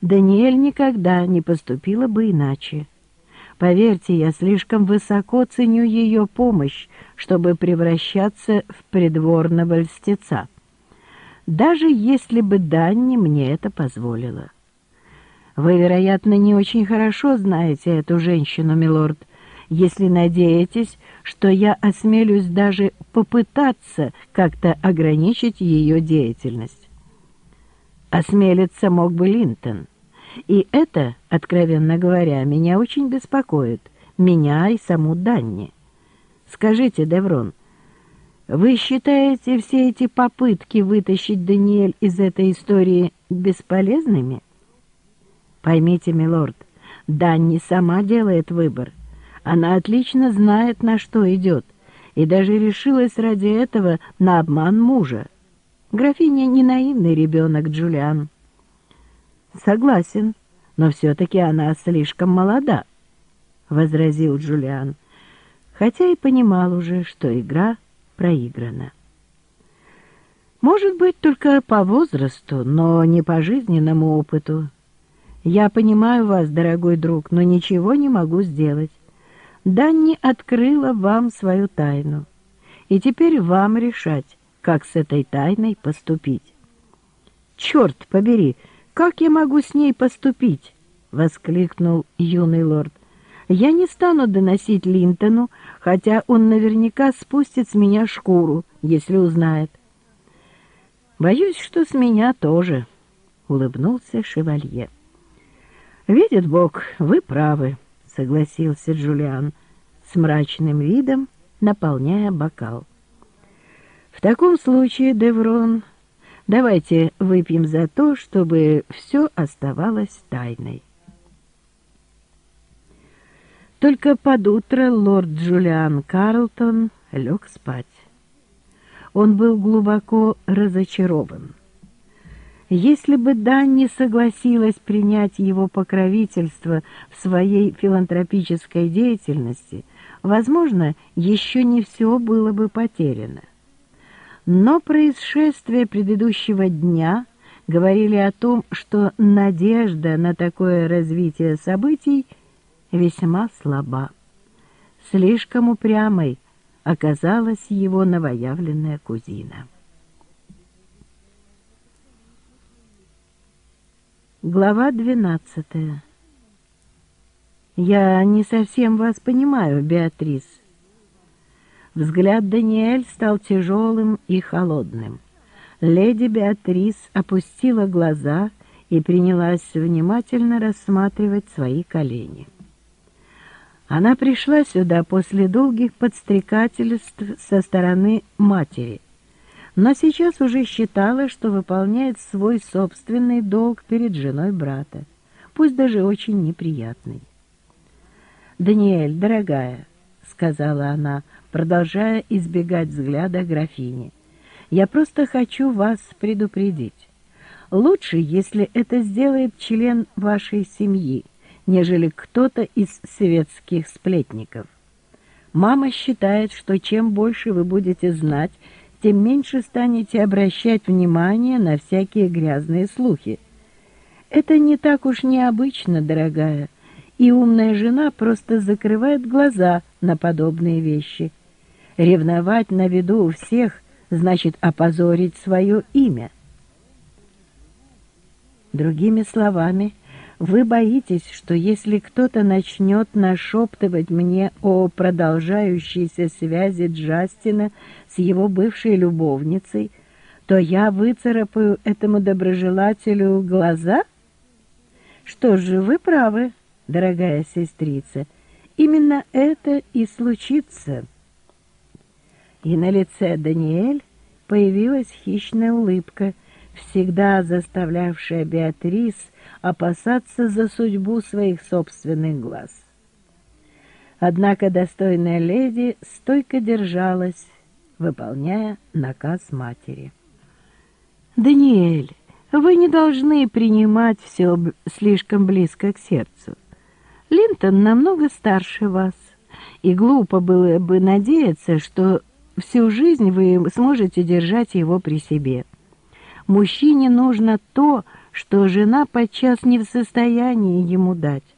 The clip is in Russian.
Даниэль никогда не поступила бы иначе. Поверьте, я слишком высоко ценю ее помощь, чтобы превращаться в придворного льстеца. Даже если бы Данни мне это позволила. Вы, вероятно, не очень хорошо знаете эту женщину, милорд, если надеетесь, что я осмелюсь даже попытаться как-то ограничить ее деятельность. Осмелиться мог бы Линтон. И это, откровенно говоря, меня очень беспокоит, меня и саму Данни. Скажите, Деврон, вы считаете все эти попытки вытащить Даниэль из этой истории бесполезными? Поймите, милорд, Данни сама делает выбор. Она отлично знает, на что идет, и даже решилась ради этого на обман мужа. Графиня не наивный ребенок Джулиан. «Согласен, но все-таки она слишком молода», — возразил Джулиан, хотя и понимал уже, что игра проиграна. «Может быть, только по возрасту, но не по жизненному опыту. Я понимаю вас, дорогой друг, но ничего не могу сделать. Данни открыла вам свою тайну, и теперь вам решать, как с этой тайной поступить». «Черт побери!» «Как я могу с ней поступить?» — воскликнул юный лорд. «Я не стану доносить Линтону, хотя он наверняка спустит с меня шкуру, если узнает». «Боюсь, что с меня тоже», — улыбнулся шевалье. «Видит Бог, вы правы», — согласился Джулиан с мрачным видом, наполняя бокал. «В таком случае, Деврон, Давайте выпьем за то, чтобы все оставалось тайной. Только под утро лорд Джулиан Карлтон лег спать. Он был глубоко разочарован. Если бы Данни согласилась принять его покровительство в своей филантропической деятельности, возможно, еще не все было бы потеряно. Но происшествия предыдущего дня говорили о том, что надежда на такое развитие событий весьма слаба. Слишком упрямой оказалась его новоявленная кузина. Глава двенадцатая. «Я не совсем вас понимаю, Беатрис», Взгляд Даниэль стал тяжелым и холодным. Леди Беатрис опустила глаза и принялась внимательно рассматривать свои колени. Она пришла сюда после долгих подстрекательств со стороны матери, но сейчас уже считала, что выполняет свой собственный долг перед женой брата, пусть даже очень неприятный. «Даниэль, дорогая», — сказала она, — продолжая избегать взгляда графини. «Я просто хочу вас предупредить. Лучше, если это сделает член вашей семьи, нежели кто-то из светских сплетников. Мама считает, что чем больше вы будете знать, тем меньше станете обращать внимание на всякие грязные слухи. Это не так уж необычно, дорогая, и умная жена просто закрывает глаза на подобные вещи – Ревновать на виду у всех значит опозорить свое имя. Другими словами, вы боитесь, что если кто-то начнет нашептывать мне о продолжающейся связи Джастина с его бывшей любовницей, то я выцарапаю этому доброжелателю глаза? Что же, вы правы, дорогая сестрица, именно это и случится» и на лице Даниэль появилась хищная улыбка, всегда заставлявшая Беатрис опасаться за судьбу своих собственных глаз. Однако достойная леди стойко держалась, выполняя наказ матери. «Даниэль, вы не должны принимать все слишком близко к сердцу. Линтон намного старше вас, и глупо было бы надеяться, что всю жизнь вы сможете держать его при себе. Мужчине нужно то, что жена подчас не в состоянии ему дать.